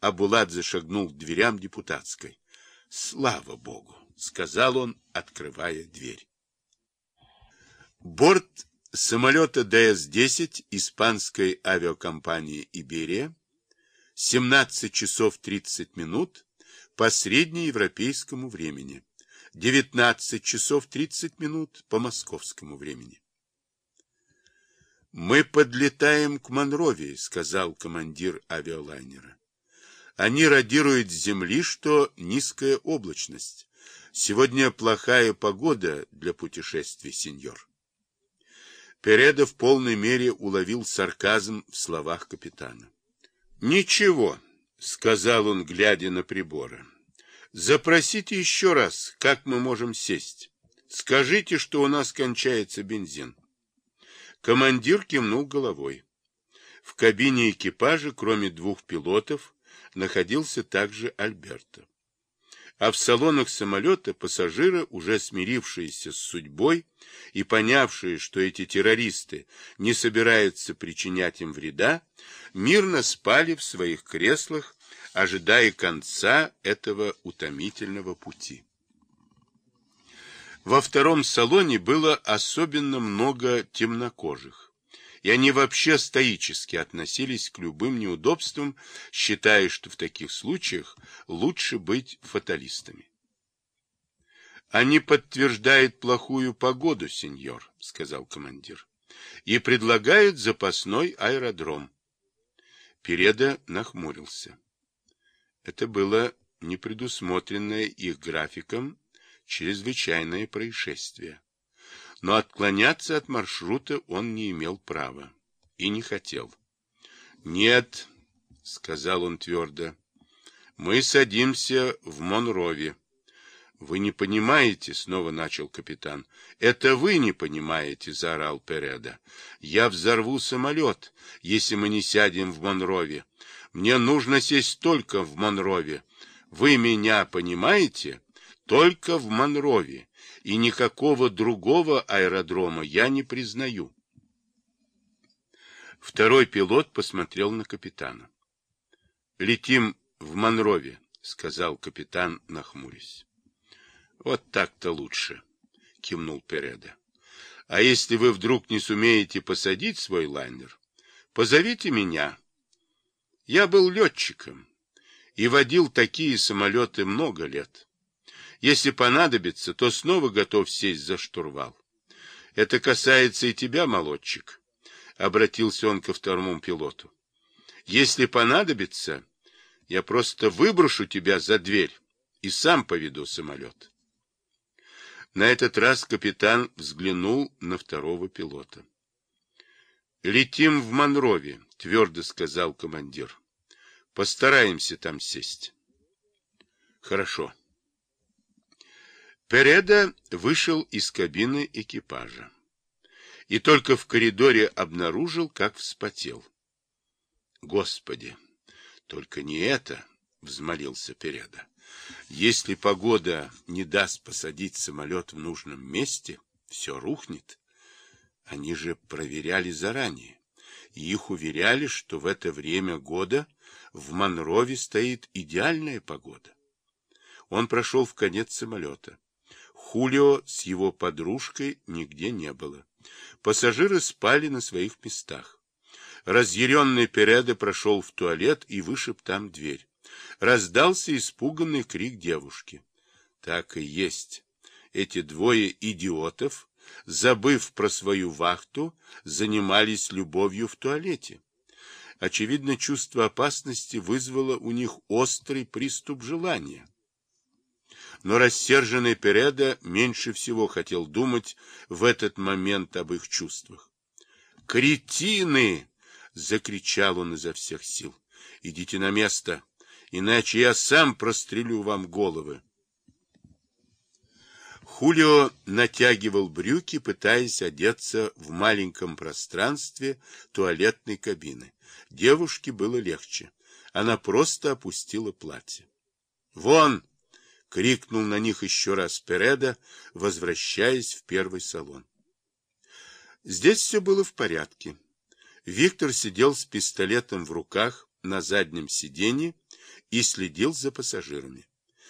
а Булат зашагнул к дверям депутатской. «Слава Богу!» — сказал он, открывая дверь. Борт самолета ДС-10 испанской авиакомпании «Иберия» 17 часов 30 минут по среднеевропейскому времени, 19 часов 30 минут по московскому времени. «Мы подлетаем к Монровии», — сказал командир авиалайнера. «Они радируют с земли, что низкая облачность. Сегодня плохая погода для путешествий, сеньор». Переда в полной мере уловил сарказм в словах капитана. «Ничего», — сказал он, глядя на приборы. «Запросите еще раз, как мы можем сесть. Скажите, что у нас кончается бензин». Командир кивнул головой. В кабине экипажа, кроме двух пилотов, находился также Альберто. А в салонах самолета пассажиры, уже смирившиеся с судьбой и понявшие, что эти террористы не собираются причинять им вреда, мирно спали в своих креслах, ожидая конца этого утомительного пути. Во втором салоне было особенно много темнокожих, и они вообще стоически относились к любым неудобствам, считая, что в таких случаях лучше быть фаталистами. «Они подтверждают плохую погоду, сеньор», — сказал командир, — «и предлагают запасной аэродром». Переда нахмурился. Это было непредусмотренное их графиком чрезвычайное происшествие. Но отклоняться от маршрута он не имел права и не хотел. «Нет», — сказал он твердо, — «мы садимся в Монрове». «Вы не понимаете», — снова начал капитан. «Это вы не понимаете», — заорал Переда. «Я взорву самолет, если мы не сядем в Монрове. Мне нужно сесть только в Монрове. Вы меня понимаете?» Только в Монрове, и никакого другого аэродрома я не признаю. Второй пилот посмотрел на капитана. «Летим в Монрове», — сказал капитан, нахмурясь. «Вот так-то лучше», — кивнул Переда. «А если вы вдруг не сумеете посадить свой лайнер, позовите меня. Я был летчиком и водил такие самолеты много лет». Если понадобится, то снова готов сесть за штурвал. Это касается и тебя, молодчик, — обратился он ко второму пилоту. Если понадобится, я просто выброшу тебя за дверь и сам поведу самолет. На этот раз капитан взглянул на второго пилота. «Летим в Монрове», — твердо сказал командир. «Постараемся там сесть». «Хорошо». Переда вышел из кабины экипажа и только в коридоре обнаружил, как вспотел. Господи, только не это, взмолился Переда. Если погода не даст посадить самолет в нужном месте, все рухнет. Они же проверяли заранее, и их уверяли, что в это время года в Монрове стоит идеальная погода. Он прошел в конец самолета. Хулио с его подружкой нигде не было. Пассажиры спали на своих местах. Разъяренный Переда прошел в туалет и вышиб там дверь. Раздался испуганный крик девушки. Так и есть. Эти двое идиотов, забыв про свою вахту, занимались любовью в туалете. Очевидно, чувство опасности вызвало у них острый приступ желания но рассерженный Переда меньше всего хотел думать в этот момент об их чувствах. «Кретины!» — закричал он изо всех сил. «Идите на место, иначе я сам прострелю вам головы». Хулио натягивал брюки, пытаясь одеться в маленьком пространстве туалетной кабины. Девушке было легче. Она просто опустила платье. «Вон!» — крикнул на них еще раз Переда, возвращаясь в первый салон. Здесь все было в порядке. Виктор сидел с пистолетом в руках, на заднем сиденье и следил за пассажирами.